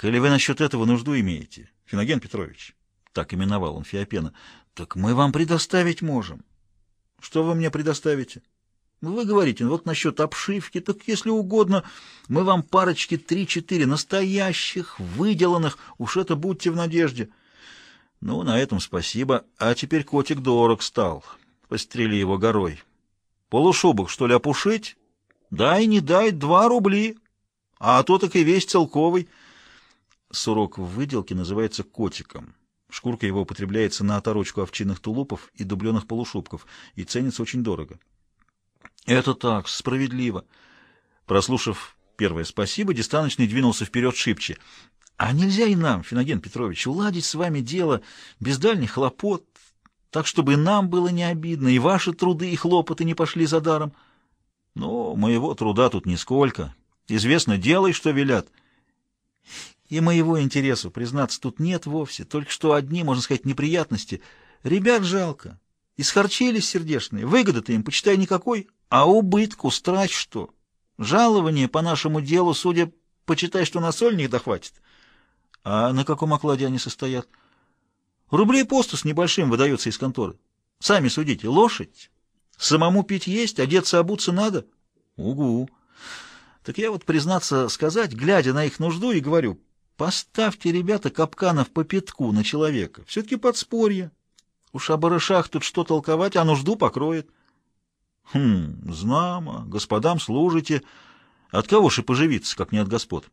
Коли вы насчет этого нужду имеете, Финоген Петрович, так именовал он Феопена, так мы вам предоставить можем. Что вы мне предоставите? Вы говорите, вот насчет обшивки, так если угодно, мы вам парочки три-четыре настоящих, выделанных, уж это будьте в надежде. Ну, на этом спасибо. А теперь котик дорог стал. Пострели его горой. Полушубок, что ли, опушить? Дай, не дай, два рубли. А то так и весь целковый. Сурок в выделке называется котиком. Шкурка его употребляется на оторочку овчинных тулупов и дубленых полушубков и ценится очень дорого. Это так, справедливо. Прослушав первое спасибо, Дистаночный двинулся вперед шибче. А нельзя и нам, Финоген Петрович, уладить с вами дело без дальних хлопот, так, чтобы нам было не обидно, и ваши труды и хлопоты не пошли за даром. Но моего труда тут нисколько. Известно, делай, что велят. И моего интересу, признаться, тут нет вовсе. Только что одни, можно сказать, неприятности. Ребят жалко. Исхорчились сердечные. Выгоды-то им, почитай, никакой. А убытку страсть что? Жалование по нашему делу, судя, почитай, что на сольник дохватит. А на каком окладе они состоят? Рублей посту с небольшим выдается из конторы. Сами судите, лошадь. Самому пить есть, одеться, обуться надо? Угу. Так я вот, признаться, сказать, глядя на их нужду, и говорю, поставьте, ребята, капканов по пятку на человека. Все-таки подспорье. Уж о барышах тут что толковать, а нужду покроет. Хм, знамо, господам служите. От кого же поживиться, как не от господ?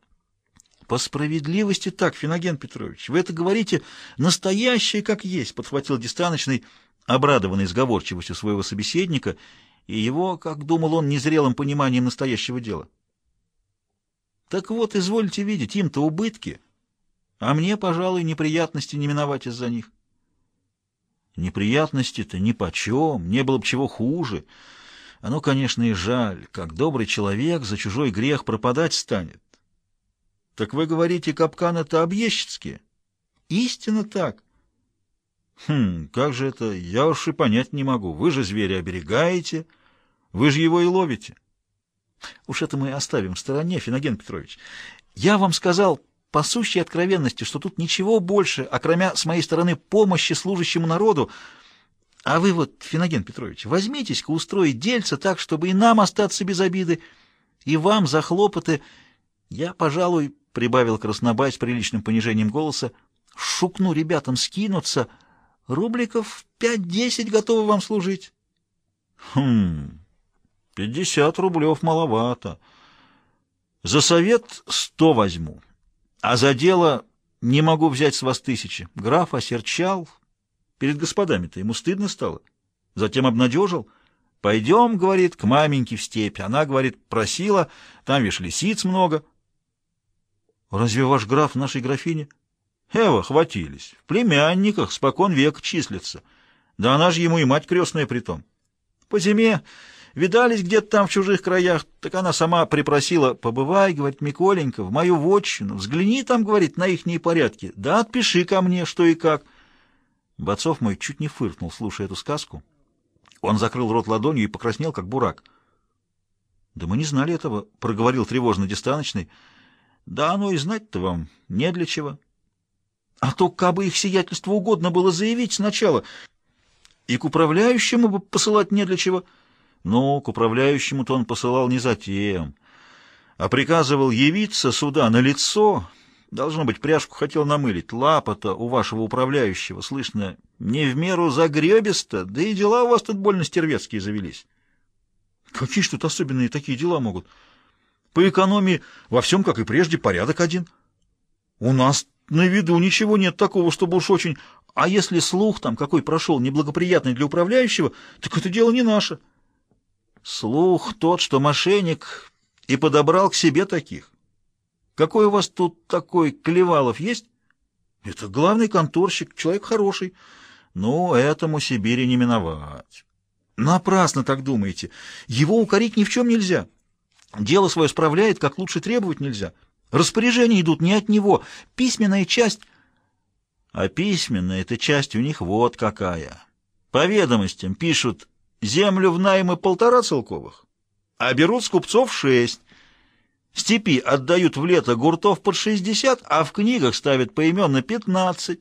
По справедливости так, Финоген Петрович, вы это говорите настоящее, как есть, подхватил Дистаночный, обрадованный сговорчивостью своего собеседника и его, как думал он, незрелым пониманием настоящего дела. Так вот, извольте видеть, им-то убытки, а мне, пожалуй, неприятности не миновать из-за них. Неприятности-то нипочем, не было бы чего хуже. Оно, конечно, и жаль, как добрый человек за чужой грех пропадать станет. Так вы говорите, капкан это объездческие? Истинно так. Хм, как же это, я уж и понять не могу. Вы же зверя оберегаете, вы же его и ловите. Уж это мы оставим в стороне, Финоген Петрович. Я вам сказал по сущей откровенности, что тут ничего больше, окромя с моей стороны помощи служащему народу, а вы вот, Финоген Петрович, возьмитесь-ка устроить дельце так, чтобы и нам остаться без обиды, и вам за хлопоты. Я, пожалуй, — прибавил Краснобай с приличным понижением голоса, — шукну ребятам скинуться. Рубликов пять-десять готовы вам служить. Хм, пятьдесят рублев маловато. За совет сто возьму. А за дело не могу взять с вас тысячи. Граф осерчал. Перед господами-то ему стыдно стало. Затем обнадежил. «Пойдем, — говорит, — к маменьке в степь». Она, говорит, просила, там, вишь, лисиц много. «Разве ваш граф нашей графине?» «Эва, хватились. В племянниках спокон век числится. Да она же ему и мать крестная притом. По зиме Видались где-то там в чужих краях, так она сама припросила, побывай, говорит, Миколенька, в мою вотчину, взгляни там, говорит, на ихние порядки, да отпиши ко мне, что и как. Бацов мой чуть не фыркнул, слушая эту сказку. Он закрыл рот ладонью и покраснел, как бурак. — Да мы не знали этого, — проговорил тревожно дистаночный. — Да оно и знать-то вам не для чего. А то, кабы их сиятельство угодно было заявить сначала, и к управляющему бы посылать не для чего — но к управляющему-то он посылал не затем, а приказывал явиться сюда на лицо. Должно быть, пряжку хотел намылить. Лапа-то у вашего управляющего, слышно, не в меру загребисто, да и дела у вас тут больно стервецкие завелись. Какие ж тут особенные такие дела могут? По экономии во всем, как и прежде, порядок один. У нас на виду ничего нет такого, чтобы уж очень... А если слух там какой прошел неблагоприятный для управляющего, так это дело не наше. Слух тот, что мошенник, и подобрал к себе таких. Какой у вас тут такой Клевалов есть? Это главный конторщик, человек хороший. Ну, этому Сибири не миновать. Напрасно так думаете. Его укорить ни в чем нельзя. Дело свое справляет, как лучше требовать нельзя. Распоряжения идут не от него. Письменная часть... А письменная эта часть у них вот какая. По ведомостям пишут Землю в наймы полтора целковых, а берут с купцов шесть. Степи отдают в лето гуртов под 60, а в книгах ставят поименно 15.